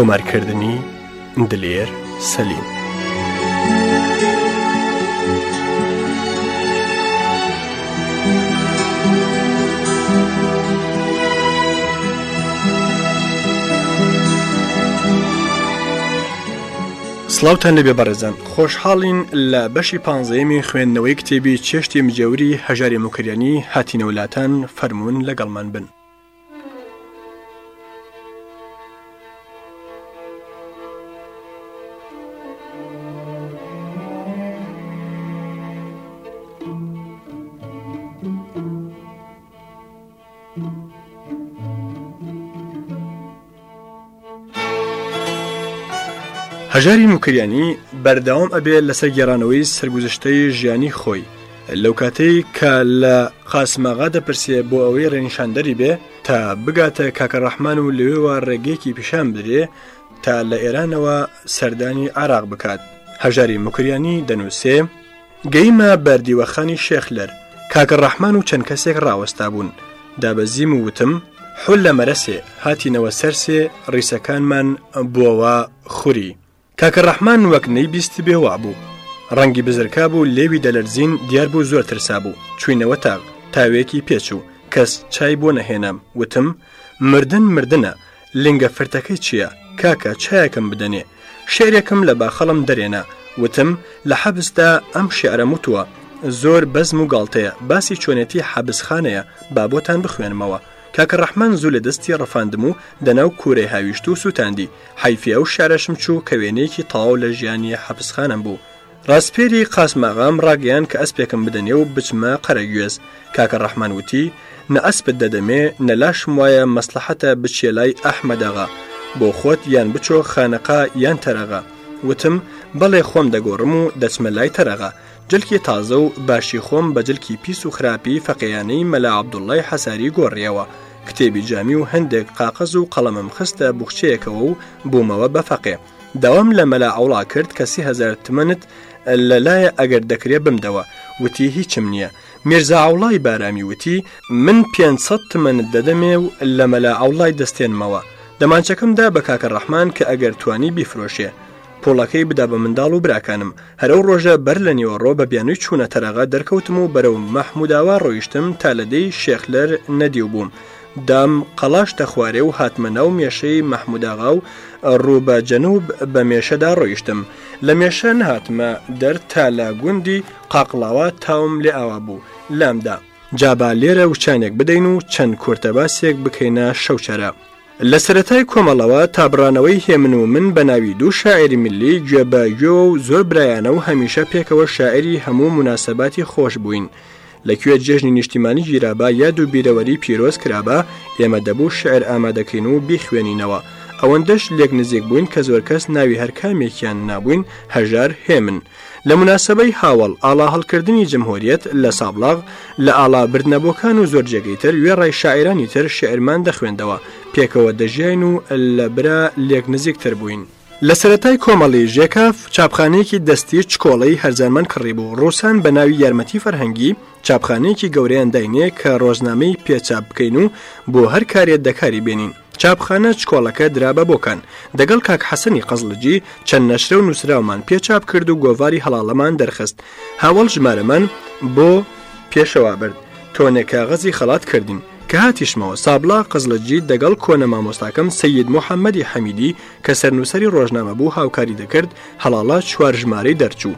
تۆمارکردنی دلێر سەلیم. سلااوتان لەبێ بەرەزان خۆشحاڵین لە بەشی پانزەیەمی خوێندنەوەی کتێبی چێشتی مجێوری هەژاری مکریانی هاتینەولاتان فەرمونون لەگەڵمان بن. هەژاری نوکریانی بەرداوام ئەبێ لەسەر گێرانەوەی سرگوزشتەی ژیانی خۆی لەو کاتەی کە لە قاسماغا دەپرسێ بۆ ئەوەی ڕێنشاندەری بێ تا بگاتە کاکە ڕەحمان و لەوێوە ڕێگەیەکی پیشان بدرێ تا لە ئێرانەوە سەردانی عراق بکات هەژاری مکریانی دەنووسێ گەیمە بەردیوەخانی شێخلەر کاکە ڕەحمان و چەند کەسێک ڕاوەستا بوون دابەزیم و وتم حل لە مەرەسێ هاتینەوە سەرسێ ڕیسەکانمان بۆەوە خوری کاکە ڕەحمان وەک نەیبیست بێوا بوو ڕەنگی بزرکا بوو لێوی دەلەرزین دیار بوو زۆر ترسا بوو چوینەوە تاغ تاوێکی پێچوو کەس چای بۆ نەهێنام وتم مردن مردنە لنگە فرتەکەی چییە کاکە چایەکەم بدەنێ شێرێکم لە باخەڵم دەرێنا وتم لە حەبسدا ئەم شێعرە وتووە زۆر بەزم و گاڵتەیە باسی چۆنێتی حەبسخانەیە با بۆتان بخوێنمەوە کاکە ڕەحمان زوو لە دەستی ڕەفاندم و دەناو کورەی هاویشت و سووتاندی حیفیا و شارەشم چوو کە وێنەیەکی تاو لە ژیانی حەبسخانم بوو ڕاستپێری قاسماغام ڕاگەیان کە ئەسپێکم بدەنێ و بچمە قەرەگوێز کاکە ڕەحمان وتی نە ئەسپت دەدەمێ نەلاشم وایە مەسلحەتە بچێ لای ئەحمەداغا بۆ خۆت یان بچۆ خانەقا یان تەرەغا وتم بەڵێ خۆم دەگۆڕم و دەچمە لای تەرەغا جلکی تازە و باشی خۆم بە جلکی پیس و خراپی فەقیانەی مەلا عبدوڵای حەساری گۆڕیەوە کتێبی جامی و هەندێک قاقەز و قەڵەمم خستە بخچەیەکەوە و بوومەوە بەفەقێ داوام لە مەلا ئەوڵا کرد کەسی هزار تمنت لەلایە ئەگەر دەکرێ بمدەوە وتی هیچم نییە میرزا ئەوڵای بارامی وتی من 500 تمنت دەدەمێ و لە مەلا ئەوڵای دەستێنمەوە دەمانچەکەمدا بە کاکە ڕەحمان کە ئەگەر توانی بیفرۆشێ پۆڵەکەی بدا بە منداڵ و براکانم هەرو ڕۆژە بەر لە نیوەڕۆ بە بیانوی چوونە تەرەغا دەرکەوتم و بەرەو مەحموداوا ڕۆیشتم تا لەدەی شێخلەر نەدیو بووم. دام قەلاش تەخوارێ و هاتمەناو مێشەی مەحموداغا و ڕووبە جەنوب بە مێشەدا ڕۆیشتم لە مێشە هاتمە دەر تا لە گوندی قاقلاوە تاوم لێ ئاوا بوو لامدا جابا لێرە وچانێک بدەین و چەند کورتەباسێک بکەینە شەوچەرە لە سەتای کۆمەڵەوە تابرانەوەی هێمن و من بە ناوی دوو شاعری ملی گوێبەگوێ و زۆر برایانە و هەمیشە پێکەوە شاعری هەموو مناسباتی خۆش بووین. لەکوێ جێژنی نیشتیمانی گیرابا یا دوو بیرەوەری پیرۆز کرابە ئێمە دەبوو شعر ئامادەکەین و بیخوێنینەوە. ئەوەندەش لێک نزیک بووین کە زۆر کەس ناوی هەرکامێکیان نابووین هەژار هێمن. لە مناسبەی هاوڵ ئالا هەڵکردنی جمهوریت لە سابلاغ لە ئالابردنەبووکان و زۆر جێگەیتر وێڕای شاعرانی تر شعرمان دەخوێندەوە پێکەوە دەژیان و لە برا لێک نزیکتر بووین. لە سەتای کۆمەڵی ژێکاف چاپخانەیەکی دەستی چکۆڵی هەرزانمان کڕی بوو ڕووسان بە ناوی یارمەتی فەرهەنگی چاپخانەیەکی گەوریان داینێ کە ڕۆژنامەی پێچاپ بکەین و بۆ هەر کارێت دەکاری بێنین چاپخانە چکۆڵەکە درابە بۆکان دەگەڵ کاک حەسەنی قەزلجی چەند نەشرە و نووسراومان پێچاپ کرد و گۆڤاری هەڵاڵەمان دەرخست هاوڵ ژمارەمان بۆ پێشەوە برد تۆنێکاغەزی خەڵات کردین کە هاتیشمەوە سابلا قزلجی دەگەڵ کۆنە مامۆستاکەم سید محەممەدی حەمیدی کە سەرنووسری ڕۆژنامە بوو هاوکاری دەکرد هەڵاڵا چوار ژمارەی دەرچوو.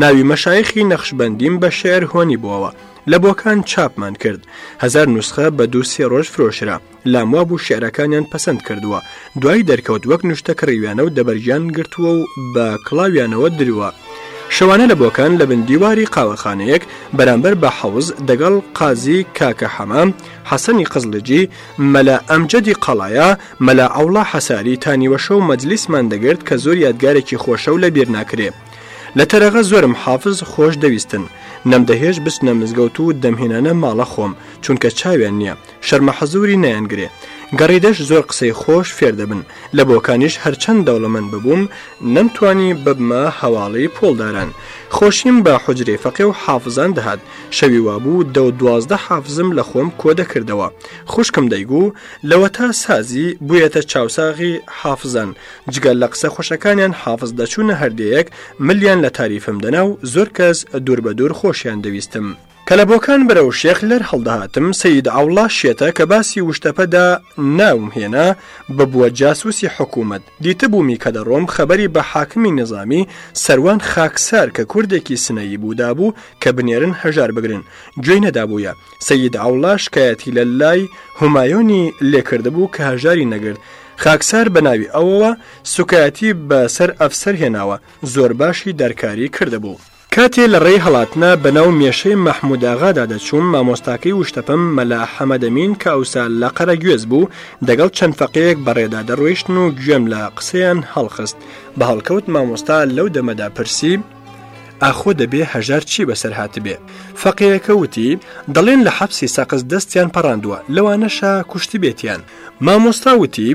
ناوی مەشایخی نەخشبندیم بە شێر هۆنی بووەوە لە بۆکان چاپمان کرد هزار نوسخە بە دوو سێ ڕۆژ فرۆشرا لاموا بوو شعرەکانیان پەسەند کردووە دوای دەرکەوت وەک نوشتە کڕیویانە و دەبەرژیان گرتووە و بە کڵاویانەوە درووە. شەوانە لە بۆکان لە بندیواری قاوەخانەیەک بەرامبەر بە حەوز دەگەڵ قازی کاکە حەمام حەسەنی قزلجی مەلا ئەمجددی قەڵایە مەلا ئەوڵا حەساری تانیوەشە و مەجلیسمان دەگرت کە زۆر یادگارێکی خۆشە و لە بیر ناکرێ لە تەرەغە زۆرم حافظ خۆش دەویستن نەمدەهێش بستنە مزگەوت و دەمهێنانە ماڵە خۆم چونکە چاویان نییە شەرمە حەزوری نەیانگرێ گەڕیدەش زۆر قسەی خۆش فێر دەبن لە بۆکانیش هەرچەند دەوڵەمەند ببووم نەمتوانی ببمە هەواڵی پۆلداران خۆشیم بە حجرێ فەقێ و حافزان دەهات شەوی وابوو دە و دوازدە حافزم لە خۆم کۆ دەکردەوە خوشکم دەیگو لەوە تا سازی بویەتە چاوساغی حافزان جگەل لە قسە خۆشەکانیان حافز دەچوونە هەردەیەک ملیان لە تاریفم دەنا و زۆر کەس دوور بە دوور خۆشیان دەویستم. کە لە بۆکان بەرە و شێخ لەر هەڵدەهاتم سید ئاوڵا شێتە کە باسی وشتەپەدا ناوم هێنا ببووە جاسوسی حکوومەت دیتەبوومی کە دەڕۆم خەبەری بە حاکمی نظامی سەروان خاکسار کە کوردێکی سنەی بوودا بوو کە بنێرن هەژار بگرن گوێی نەدابووە سید ئاوڵاش کایەتی لە لای همایۆنی لێکردبوو کە هەژاری نەگرت. خاکسار بەناوی ئەوەوە سوکایەتی بەسەر ئەفسەر هێناوە زۆر باشی دەرکاری کردهبوو. کاتێ لە ڕێی هەڵاتنا بەناو مێشەی مەحموداغادا دەچووم مامۆستاکەی وشتەپم مەلا حەمەدەمین کە ئەوسا لە قەرە گوێز بوو دەگەڵ چەند فەقەیەک بەڕێدا دەڕۆیشتن و گوێم لە قسەیان هەڵخست بە هەڵکەوت مامۆستا لەو دەمەدا پرسی ئاخۆ دەبێ هەژار چی بەسەر هاتبێ فەقەیەکە وتی دەڵێن لە حەبسی سەقز دەستیان پەڕاندووە لەوانەشا کوشتی بێتیان مامۆستا وتی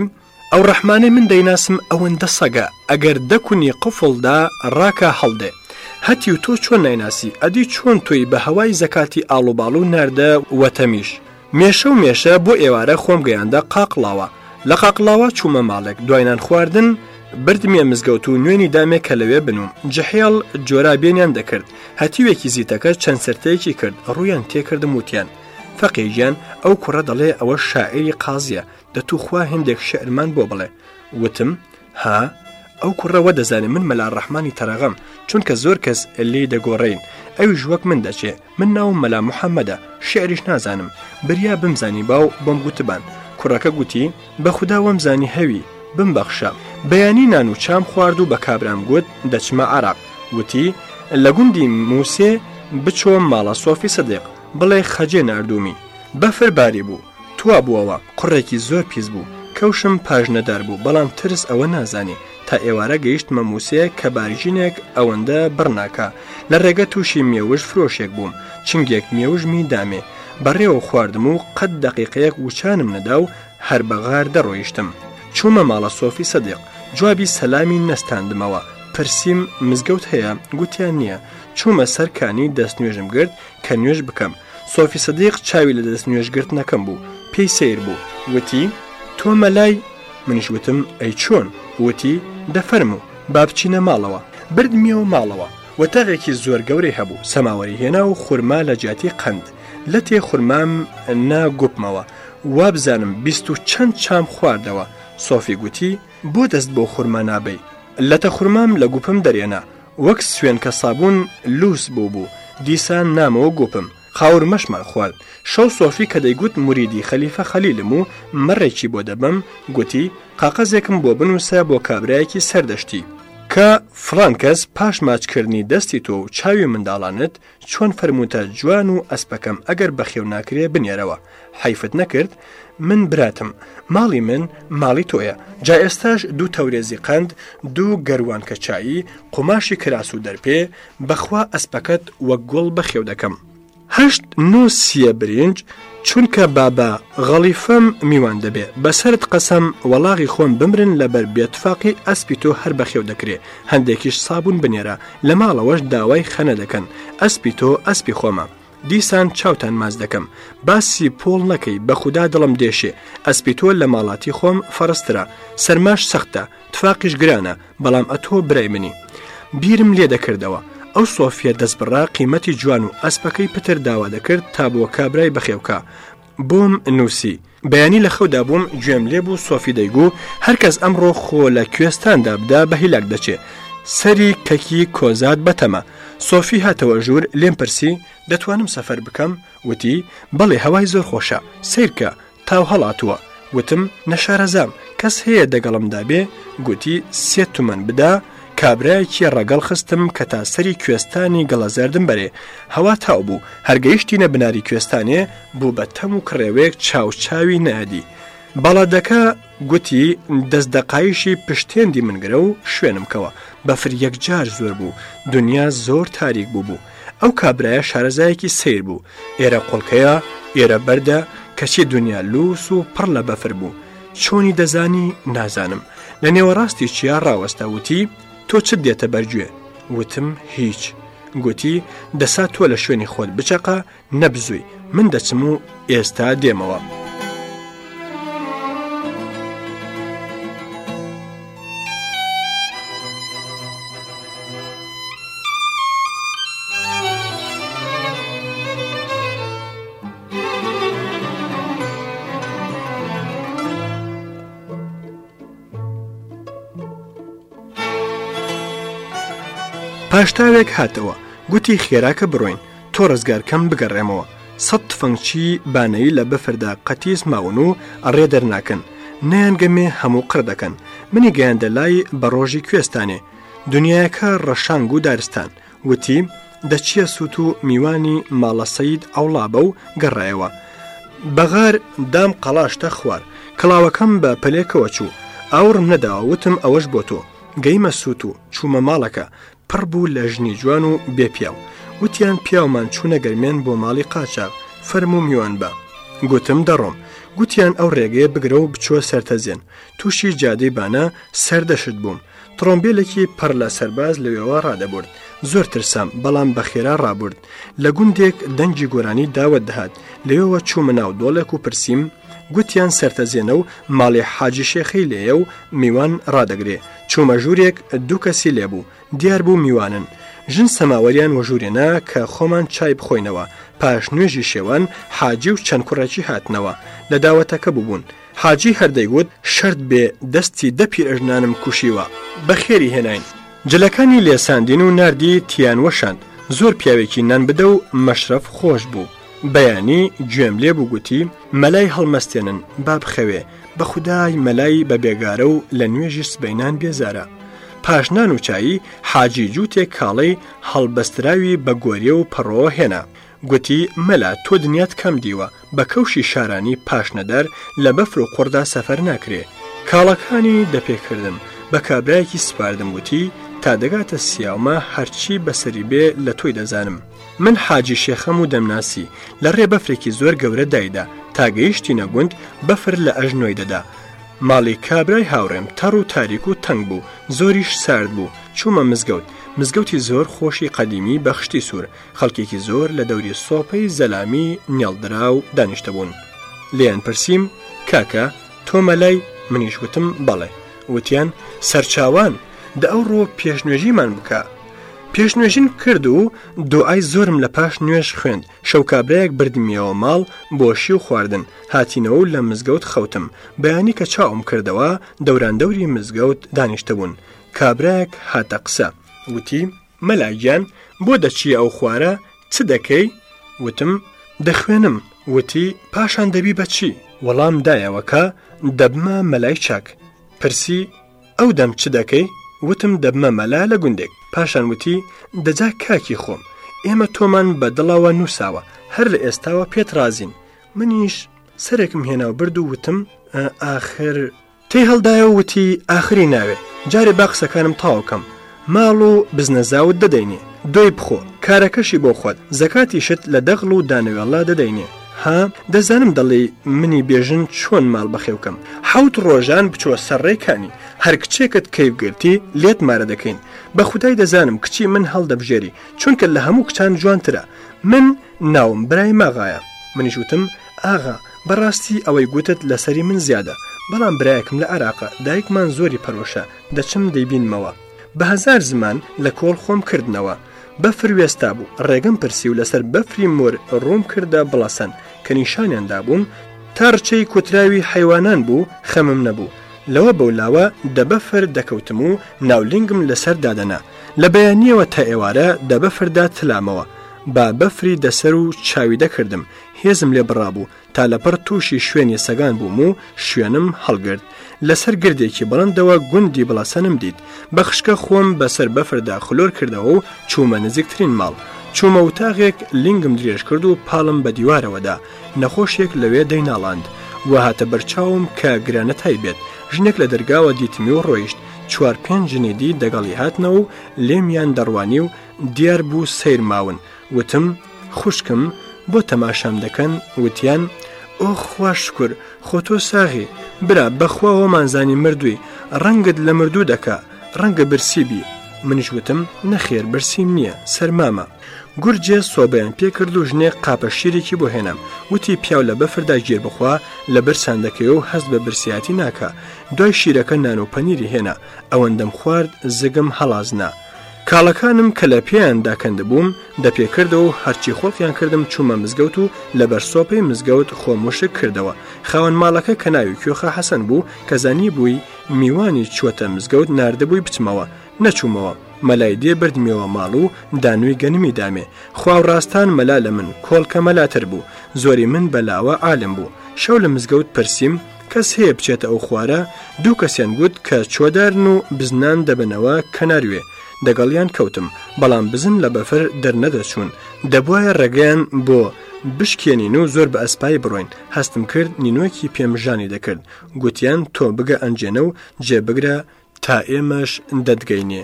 ئەو ڕەحمانەی من دەیناسم ئەوەندە سەگە ئەگەر دەکونی قفڵدا ڕاکە هەڵدێ هەتی و تۆ چۆن نایناسی ئەدی چۆن تۆی بە هەوای زەکاتی ئاڵوباڵ و نەردە وەتەمیش مێشە و مێشە بۆ ئێوارە خۆم گەیاندا قاقڵاوە لە قاقڵاوە چوومە ماڵێک دوایان خواردن بردمێ مزگەوت و نوێنی دامێ کە لەوێ بنوم جەحێڵ جۆرابێنیان دەکرد هەتیوێکی زیتەکە چەند سرتەیەکی کرد ڕویان تێکردم وتیان فەقیژیان ئەو کوڕە دەڵێ ئەوە شاعری قازیە دەتوخوا هندێک شعرمان بۆ بڵێ وتم ها ئەو کوڕەوە دەزانێ من مەلا ڕەحمانی تەرەغەم چونکە زۆر کەس لێ دەگۆڕین ئەوی ژوەک من دەچێ من ناوم مەلا محەممەدە شعریش نازانم بریا بمزانی باو بم گوتبان کوڕەکە گوتی بەخدا وەم زانی هەوی بمبەخشە بەیانی نان و چام خوارد و بە کابرام گوت دەچمە عراق وتی لە گوندی موسێ بچۆ ماڵە سۆفی سەدێق بڵێ خەجێ نردومی بەفرباری بوو توا بووەوە کوڕێکی زۆر پیس بوو کەوشم پاژنەدار بوو بەڵام ترس ئەوە نازانی تا ئێوارە گەیشتمە مووسەیە کە باژینێک ئەوەندە بڕناکە لە ڕێگە تووشی مێوش فرۆشێک بووم چنگێک مێوژمی دامێ بەڕێوە خواردم و قەت دەقیقەیەک وچانم نەدا و هەر بەغار دەڕۆیشتم چوومە ماڵە سۆفی سەدیق جوابی سەلامی نەستاندمەوە پرسییم مزگەوت هەیە گوتیان نییە چوومە سەرکانی دەست نوێژم گرت کە نوێژ بکەم سۆفی سەدیق چاوی لە دەست نوێژگرت نەکەم بوو پێی سیر بوو وتی تۆمە لای منیشوتم ئەی چۆن وتی دەفەرم و بابچینە ماڵەوە بردمیەوە ماڵەوە وەتەغێکی زۆر گەورەی هەبوو سەماوەری هێنا و خورما لە جیاتی قند لە تێ خورمام ناگوپمەوە وابزانم بیست و چەند چام خواردەوە سۆفی گوتی بۆ دەست بۆ خورما نابەی لەتە خورمام لە گوپم دەرێنا وەک سوێن کە سابوون لوس بوو بوو دیسان نامەوە گوپم خاور مەشمان خوارد شەو سۆفی کە دەیگوت موریدی خەلیفە خەلیلم و مەڕێکی بۆ دەبم گوتی قاقەزێکم بۆ بنووسە بۆ کابرایەکی سەردەشتی کە فرانکەس پاش ماچکردنی دەستی تۆ و چاوی منداڵانت چۆن فەرموتە جوان و ئەسپەکەم ئەگەر بەخێو ناکرێ بنێرەوە حیفت نەکرد من براتم ماڵی من ماڵی تۆیە جا ئێستاش دوو تەورێزی قند دوو گەروان کەچایی قماشی کراس و دەرپێ بەخوا ئەسپەکەت وە گوڵ بەخێو دەکەم هەشت نوسیە برنج چونکە بابا غەڵیفەم میوان دەبێ بەسرت قەسەم وەڵاغی خۆم بمرن لەبەر بێتفاقی ئەسپی تۆ هەر بەخێو دەکرێ هەندێکیش سابوون بنێرە لە ماڵەوەش داوای خەنە دەکەن ئەسپی تۆ ئەسپی خۆمە. دیسان چاوتان ماز دەکەم باسی پۆڵ نەکەی بە خوددا دڵم دێشێ ئەسپی تۆ لە ماڵاتی خۆم فەرسترا سەرماش سەختە تفاقیش گرانە بەڵام ئەتۆ برای منی بیرم لێ دەکردەوە ئەو سۆفیە دەستبڕا قیمەتی جوان و ئەسپەکەی پتر داوا دەکرد تا بۆ کابرای بەخێوکە بۆم نووسی بەیانی لە خەودا بووم گوێم لێ بوو سۆفی دەیگو هەرکەس ئەمڕۆ خۆ لە کوێستاندا بدا بە هیلاک دەچێت سەری کەکی کۆزات بەتەمە سۆفی هاتەوە ژوور لێم پرسی دەتوانم سەفەر بکەم وتی بەڵێ هەوای زۆر خۆشە سیرکە تاو هەڵاتووە وتم نەشارەزام کەس هەیە دەگەڵم دابێ گوتی سێ تومەن بدا کابراایکی ڕەگەڵ خستم کە تا سەری کوێستانی گەڵەزەردم بەرێ هەوا تاو بوو هەرگەیشتینە بناری کوێستانێ بوو بە تەم و کڕێوەیەک چاوچاوی نادی. بەڵادەکە گوتی دەست دەقایشی پشتێندی منگرە و شوێنمکەوە بەفر یەکجار زۆر بوو دنیا زۆر تاریک بوو بوو ئەو کابراایە شارەزایەکی سیر بوو ئێرە قوڵکەیە ئێرە بەردە کەچی دنیا لوس و پڕ لە بەفر بوو چۆنی دەزانی نازانم لە نێوەڕاستی چیا ڕاوەستە وتی تۆ چ دێتە بەرگوێ وتم هیچ گوتی دەسا تۆ لە شوێنی خۆت بچەقا نەبزووی من دەچم و ئێستا دێمەوە. باشتاوێک هاتەوە گوتی خێراکە بڕۆین تۆ ڕزگارکەم بگەڕێمەوە سە فەنگچی بانەی لە بەفردا قەتیس ماون و ڕێ دەرناکەن نەیانگەمێ هەموو قڕ دەکەن منی گەیاندە لای بە ڕۆژی کوێستانێ دنیاکە ڕەشانگ و دارستان وتی دەچیە سووت و میوانی ماڵە سەید ئەوڵا بە و گەڕایەوە بەغار دام قەلاشتە خوار کلااوەکەم بە پلێکەوە چوو ئاورم نەداوتم ئەوەش بۆ تۆ گەیمە سووت و چوومە ماڵەکە پڕ بوو لە ژنی جوان و بێپیاو وتیان پیامان چوونە گەرمێن بۆ ماڵی قاچاق فەرمو میوان بە گوتم دەڕۆم گوتیان ئەو ڕێگەیە بگرە و بچووە سەرتەزیێن تووشی جادەی بانە سەردەشت بووم ترۆمبیلێکی پەر لە سەرباز لەوێەوە ڕدەبرد زۆر ترسام بەڵام بەخێرا ڕابرد لە گوندێک دەنجی گۆرانی داوت دەهات لەوەوە چوومە ناو دۆڵێک و پرسییم گوتیان سەرتەزیێنە و ماڵێ حاجی شێخی لێە و میوان ڕادەگرێ چوومە ژوورێک دوو کەسی لێبوو دیار بوو میوانن ژن سەماوەریان وەژوورێنا کە خۆمان چای بخۆینەوە پاش نوێژی شێوان حاجی و چەند کوڕەکی هاتنەوە لە داوەتەکە ببوون حاجی هەردەیگوت شرت بێ دەستی دەپیر ئەژنانم کوشیوە بەخێری هێناین جلەکانی لێساندین و نردی تیان وەشاند زۆر پیاوێکی نان بدە و مەشرف خۆش بوو. بەیانی گوێم لێ بووگوتی مەلای هەڵمەستێنن با بخەوێ بە خودای مەلای بە بێگارە و لە نوێژی سبەینان بێزارە. پاشنان و چایی حاجی جووتێک کاڵەی هەڵبەستراوی بە گۆریە و پەڕۆ هێنا. گوتی مەلا تۆ دنیات کەم دیوە بە کەوشی شارانی پاشنەدار لە بەفر و قڕدا سەفەر ناکرێ. کاڵەکانی دەپێکردم بە کابراایکی سپاردم وتی تا دەگاتە سیاومە هەرچی بەسەری بێ لە تۆی دەزانم من حاجی شێخەم و دەمناسی لە ڕێ بەفرێکی زۆر گەورە دایدا تاگەیشتی نەگوند بەفر لە ئەژنۆی دەدا ماڵی کابرای هاوڕێم تەڕ و تاریک و تەنگ بوو زۆریش سارد بوو چوومە مزگەوت مزگەوتی زۆر خۆشی قەدیمی بەخشتی سوور خەڵکێکی زۆر لە دەوری سۆپەی زەلامی نێڵدرا و دانیشتە بوون لیان پرسییم کاکە تۆ مەلای منیش وتم بەڵێ وتیان سەرچاوان دە ئەو ڕۆ پێشنوێژیمان بکە. پێشنوێژین کرد و دوعای زۆرم لە پاش نوێش خوێند شەوکابرایەک بردمیەوە ماڵ بۆشی و خواردن هاتینەوە لە مزگەوت خەوتم بەیانی کە چاوم کردەوە دەوراندەوری مزگەوت دانیشتە بوون کابراەک هاتە قسە وتی مەلاگیان بۆ دەچی ئەو خوارە چ دەکەی وتم دەخوێنم وتی پاشان دەبی بەچی وەڵام دایەوەکە دەبمە مەلای چاک پرسی ئەو دەم چ دەکەی وتم دەبمە مەلا لە گوندێک پاشان وتی دەجا کاکی خۆم ئێمە تۆمان بە دڵاوە نووساوە هەر لە ئێستاوە پێت رازین منیش سەرێکم هێناو برد و وتم آخر تی هەڵدایە وتی ئاخری ناوێت جارێ باقسەکانم تاوکەم ماڵ و بزنەزاوت دەدەینێ دۆی بخۆ کارەکەشی بۆ خۆت زەکاتی شت لە دەغڵ و دانەوێڵا دەدەینێ ها دەزانم دەڵێ منی بێژن چۆن ماڵ بەخێوکەم حوت ڕۆژان بچوە سەرڕێکانی هەر کچێکت کەیفگرتی لێت مارە دەکەین بە خودای دەزانم کچی من هەڵدەبژێری چونکە لە هەموو کچان جوانترە من ناوم برای ماغاایە منیشوتم ئاغا بەڕاستی ئەوەی گوتت لەسەری من زیادە بەڵام برایەکم لە عراقە دایکمان زۆری پەرۆشە دەچم دەیبینمەوە بە هزار زمان لە کۆڵ خۆم کردنەوە بەفر وێستا بوو ڕێگەم پرسی و لەسەر بەفری مور ڕوم کردە بڵەسەن کە نیشانیان دابووم تارچەی کوتراوی حیوانان بوو خەمم نەبوو لەوە بەولاوە دەبەفر دەکەوتم و ناولنگم لەسەر دادەنا لە بەیانیەوە تا ئێوارە دەبەفردا تلامەوە با بەفری دەسەر و چاوی دەکردم هێزم لێ بڕابوو تا لەپەر تووشی شوێنی سەگان بووم و شوێنم هەڵگرت لەسەر گردێکی بڵندەوە گوندی بڵاسەنم دیت بەخشکە خۆم بەسەر بەفردا خلۆر کردەوە و چوومە نزیکترین ماڵ. چوومە وتاغێک لنگم درێژ کرد و پاڵم بە دیوارەوەدا نەخۆشێک لەوێ دەیناڵاند وهاتە بەرچاوم کە گرانەتای بێت ژنێک لە دەرگاوە دیتمی و ڕۆیشت چوار پێنج جنێدی دەگەڵی هاتنەوە و لێمیان دەڕوانی و دیار بوو سیر ماون وتم خوشکم بۆ تەماشام دەکەن وتیان ئۆ خوشکر خۆ تۆ ساغی برا بەخواوە مانزانی مردووی ڕەنگت لە مردوو دەکا ڕەنگە برسیبی منیش وتم نەخێر برسیم نییە سەرمامە گورجێ سۆبیان پێکرد و ژنێ قاپە شیرێکی بۆ هێنام وتی پیاو لە بەفردا گیر بخوا لە برساندەکەی و هەست بە برسیاتی ناکە دوای شیرەکە نان و پەنیری هێنا ئەوەندەم خوارد زگم هەڵازنا کاڵەکانم کە لە پێیان داکەندە بووم دەپێکردەوە و هەرچی خۆڵکیان کردم چوومە مزگەوت و لە بەرسۆپەی مزگەوت خۆمشک کردەوە خاوەن ماڵەکە کە ناوی کوێخە حەسەن بوو کەزانی بووی میوانی چوەتە مزگەوت نردەبووی بچمەوە نەچوومەوە مەلای دێ بردمیەوە ماڵ و دانووی گەنمی دامێ خواو ڕاستان مەلا لە من کۆڵکە مەلاتر بوو زۆری من بەلاوە عالم بوو شەو لە مزگەوت پرسییم کەس هەیە بچێتە ئەو خوارە دوو کەسیان گوت کە چۆدارن و بزنان دەبنەوە کەناروێ دەگەڵیان کەوتم بەڵام بزن لە بەفر دەرنەدەچوون دەبواە ڕێگەیان بۆ بشکێنین و زۆر بە ئەسپای بڕۆین هەستم کرد نینۆکی پێمژانی دەکرد گوتیان تۆ بگە ئەنجێنە و جێبگرە تا ئێمەش دەدگەینێ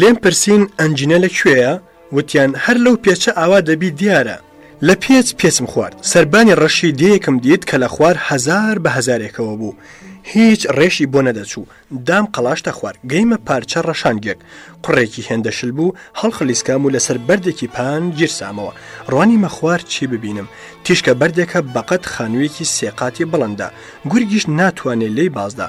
لێم پرسین ئەنجینە لەکوێیە وتیان هەر لەو پێچە ئاوا دەبی دیارە لە پێچ پێچم خوارد سربانی ڕەشی دیەکم دیت کە لە خوار هزار بە هزارێکەوە بوو هیچ ڕێشی بۆ نەدەچوو دام قەلاشتە خوارد گەیمە پارچە ڕەشانگێک قڕێکی هێندەشل بوو هەڵخلیسکام و لەسەر بەردێکی پان گیرسامەوە ڕوانی مەخوار چی ببینم تیشکە بەردێکە بەقەت خانوویەکی سێقاتی بڵندا گورگیش ناتوانێت لی بازدا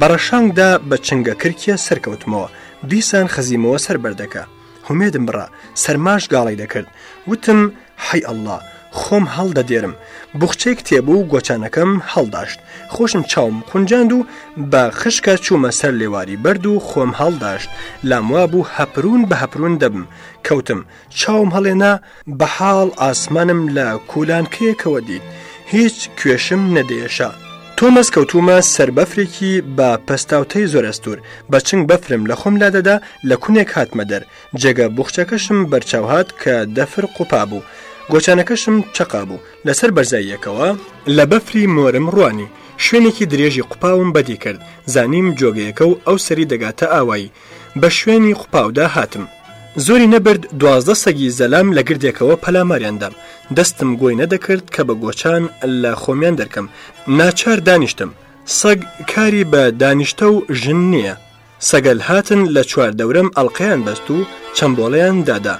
بەڕەشانگدا بە چنگەکرکیە سەرکەوتمەوە دیسان خەزیمەوە سەر بەردەکە هومێدم بڕە سەرماش گاڵی دەکرد وتم حی ئەله خۆم هەڵدەدێرم بخچێک تێبوو و گۆچانەکەم هەڵداشت خۆشم چاوم قونجاند و بە خشکە چوومە سەر لێواری بەرد و خۆم هەڵداشت لاموا بوو هەپرون بە هەپرون دەبم کەوتم چاوم هەڵێنا بە حاڵ ئاسمانم لە کولانکەیەکەوە دیت هیچ کوێشم نەدێشە تۆمەس کەوتومە سربەفرێکی بە پەستاوتەی زۆرەستور بە چنگ بەفرم لە خۆم لادەدا لە کوونێک هاتمە دەر جێگە بوخچەکەشم بەرچاوهات کە دەفر قوپا بوو گۆچانەکەشم چقا بوو لەسەر بەرزاییەکەوە لە بەفری مۆرم ڕوانی شوێنێکی درێژی قوپاوم بەدی کرد زانیم جۆگەیەکە و ئەو سەری دەگاتە ئاوایی بە شوێنی قوپاودا هاتم زۆری نەبرد دوازدە سەگی زەلام لە گردێکەوە پەلاماریاندام دەستم گۆی نەدەکرد کە بە گۆچان لە خۆمیان دەرکەم ناچار دانیشتم سەگ کاری بە دانیشتە و ژن نییە سەگەل هاتن لە چوار دەورم ئەڵلقیان بەست و چەمبۆڵیان دادا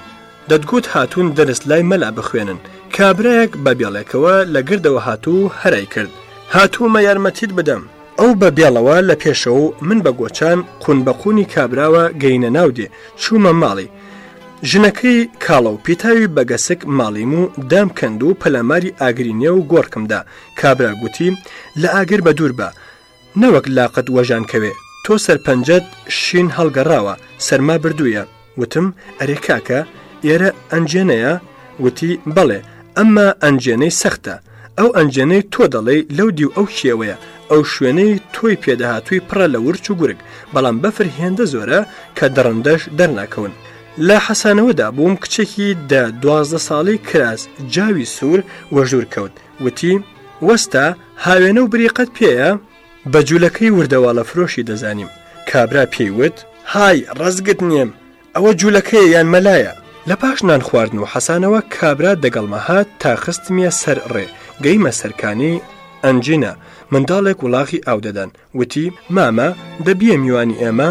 دەتگوت هاتوون دەرس لای مەلا بخوێنن کابراەک بە بێڵێکەوە لە گردەوە هاتوو هەرای کرد هاتوومە یارمەتیت بدەم ئەو بە بێڵەوە لە پێشەوە من بە گۆچان قون بەقونی کابراوە گەینە ناودێ چوومە ماڵی ژنەکەی کاڵە و پیتاوی بەگەسک ماڵیم و دام کەند و پەلاماری ئاگرینێ و گۆڕکمدا کابرا گوتی لە ئاگر بە دوور بە نەوەک لاقت وەژانکەوێ تۆ سەرپەنجەت شین هەڵگەڕاوە سەرما بردوویە وتم ئەرێ کاکە ئێرە ئەنجێنەیە وتی بەڵێ ئەمما ئەنجێنەی سەختە ئەو ئەنجێنەی تۆ دەڵێ لەو دیو ئەو شێوەیە ئەو شوێنەی تۆی پێدەهاتووی پڕە لە ورچ و گورگ بەڵام بەفر هێندە زۆرە کە دەڕندەش دەرناکەون لە حەسانەوەدا بووم کچێکی دە دوازدە ساڵی کراس جاوی سوور وەژور کەوت وتی وەستا هاوێنە و بریقەت پێەیە بە جوولەکەی وردەوا لە فرۆشی دەزانیم کابرا پێیوت های ڕزگت نیم ئەوە جوولەکەی یان مەلایە لە پاش نان خواردن و حەسانەوە کابرا دەگەڵمەهات تا خستمیە سەر ڕێ گەیمە سەرکانی ئەنجینە منداڵێک وڵاغی ئاو دەدەن وتی مامە دەبیە میوانی ئێمە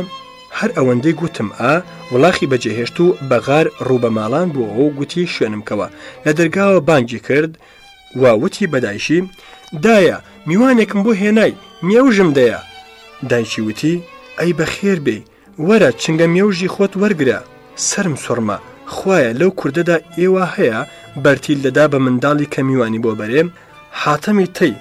هەر ئەوەندەی گوتم ئا وڵاخی بەجێهێشت و بەغار ڕووبە ماڵان بووەوە و گوتی شوێنمکەوە لە دەرگاوە بانگی کرد واوتی بەدایشی دایە میوانێکم بۆ هێنای مێوژم دەیە دایکی وتی ئەی بەخێر بێ وەرە چنگە مێوژی خۆت وەرگرە سرم سوڕمە خویە لەو کوردەدا ئێوە هەیە بەرتیل دەدا بە منداڵی کەمیوانی بۆ بەرێ حاتەمی تی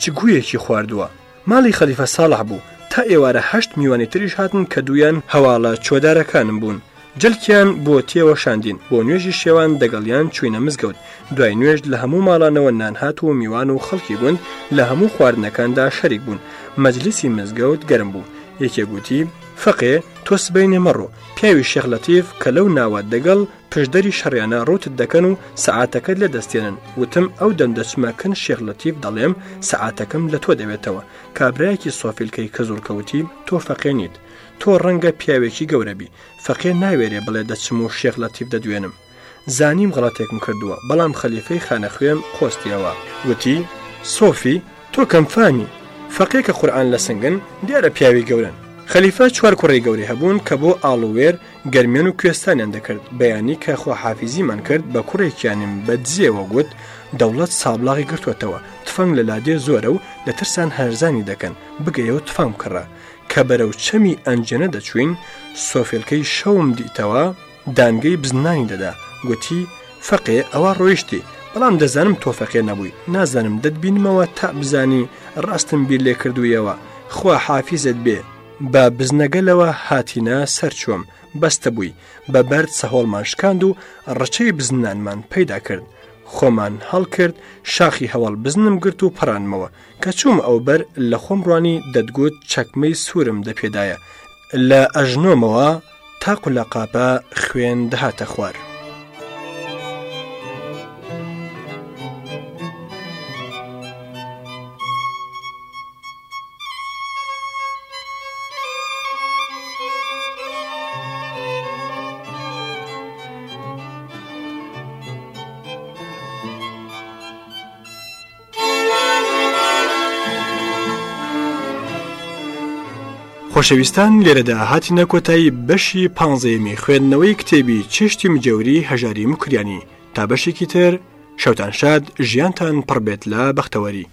چ گویەکی خواردووە ماڵی خەلیفە ساڵح بوو تا ئێوارە هەشت میوانی تریش هاتن کە دویان هەواڵە چۆدارەکانم بوون. جلکیان بۆ تێوە شاندین بۆ نوێژی شێوان دەگەڵیان چوینە مزگەوت دوای نوێژ لە هەموو ماڵانەوە نانهات و میوان و خەڵکی بوون لە هەموو خواردنەکاندا شەریک بوون مەجلسی مزگەوت گەرم بوو یەکێ گوتی فقێ تۆ سبەی نێمەڕۆ پیاوی شێخلەتیف کە لەو ناوە دەگەڵ پشدەری شەڕیانە ڕوتت دەکەن و سەعاتەکەت لە دەستێنن وتم ئەو دەمدەچمەکەن شێخلەتیف دەڵێم سەعاتەکەم لە تۆ دەوێتەوە کابراایەکی سۆفیلکەی کە زۆرکەوتی تۆ فەقێنیت تۆ ڕەنگە پیاوێکی گەورەبی فەقێ ناوێرێ بڵێ دەچم و شێخلەتیف دەدوێنم زانیم غڵاتێکم کردووە بەڵام خەلیفەی خانەخوێم خۆستیەوە وتی سۆفی تۆ کەمفانی فەقێکە قورآان لە سنگن دیارە پیاوی گەورن خەلیفە چوار کوڕی گەوری هەبوون کە بۆ ئاڵوێر گەرمێن و کوێستانیان دەکرد بەیانی کە خۆحافیزیمان کرد بە کوڕێکیانیم بەدزیەوە گوت دەوڵەت سابلاغی گرتوتەوە تفەنگ لە لادێ زۆرە و لە ترسان هەرزانی دەکەن بگەیەوە تفام کڕە کە بەرەو چەمی ئەنجەنە دەچوین سۆفێلکەی شەوم دیتەوە دانگەی بزنانی دەدا گوتی فەقێ ئەوە ڕۆیشتی بەڵام دەزانم تۆفەقێ نەبووی نازانم دەتبینمەوە تا بزانی ڕاستم بیر لێ کردوویەوە خوا حافیزت بێ بە بزنەگەلەوە هاتینە سەرچووم بەستە بووی بە بەر سەهۆڵمان شکاند و ڕەچەی بزنانمان پەیدا کرد. خۆمان هەڵ کرد شاخی هەواڵ بزنم گرت و پەرانمەوە کە چووم ئەو بەر لە خۆمڕوانی دەدگوت چەکمەی سوورم دەپێدایە لە ئەژنۆمەوە تاق و لە قاپە خوێن دەهاتە خوار. خۆشەویستان لێرەدا هاتیە کۆتایی بەشی پانزەیەمی خوێندنەوەی کتێبی چشتی مجەوری هەژاری مکریانی تا بەشێکی تر شەوتان شاد ژیانتان پڕبێت لە بەختەوەری